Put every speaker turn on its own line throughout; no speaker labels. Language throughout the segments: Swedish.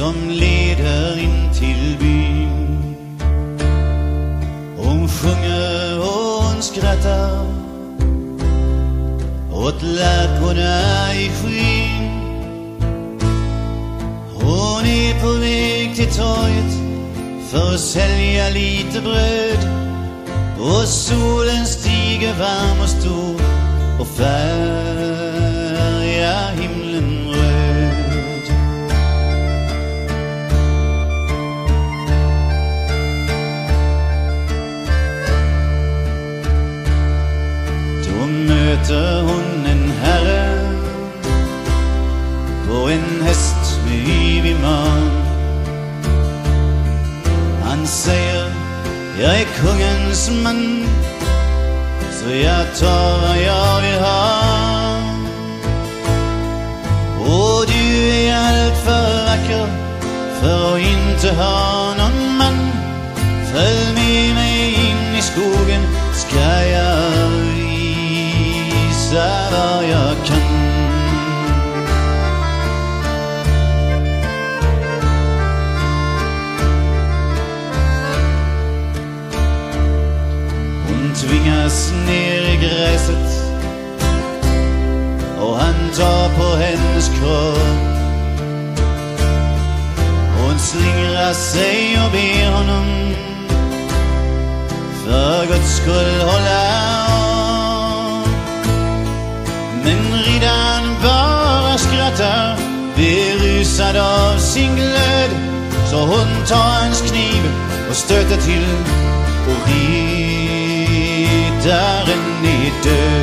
som leder in till byn. Hon sjunger och hon skrattar åt lärkorna i skyn. Hon är på väg till torget för att sälja lite bröd och solen stiger varm och stor och färg möter hon en herre på en häst med yvig man. Han säger, jag är kungens man, så jag tar vad jag vill ha. Och du är allt för vacker för att inte ha någon man. Följ med mig in i skogen ska jag tvingas ner i gräset och han tar på hennes kropp. Hon slingrar sig och ber honom för Guds skull hålla om. Men riddaren bara skrattar berusad av sin glöd. Så hon tar hans kniv och stöter till och river darin nie dürfen.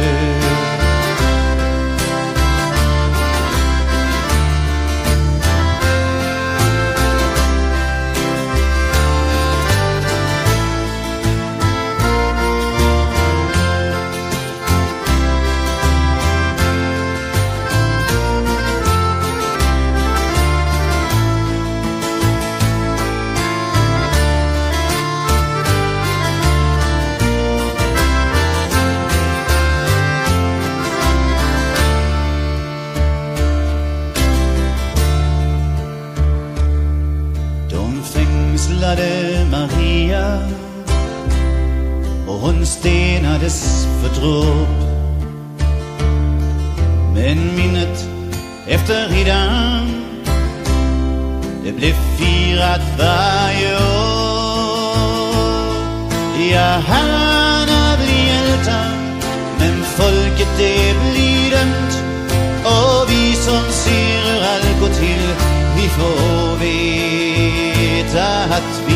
Kallade Maria och hon stenades för dråp. Men minnet efter riddaren det blev firat varje år. Ja, herrarna blir hjältar men folket det blir dömt och vi som ser hur allt går till vi får Zeit.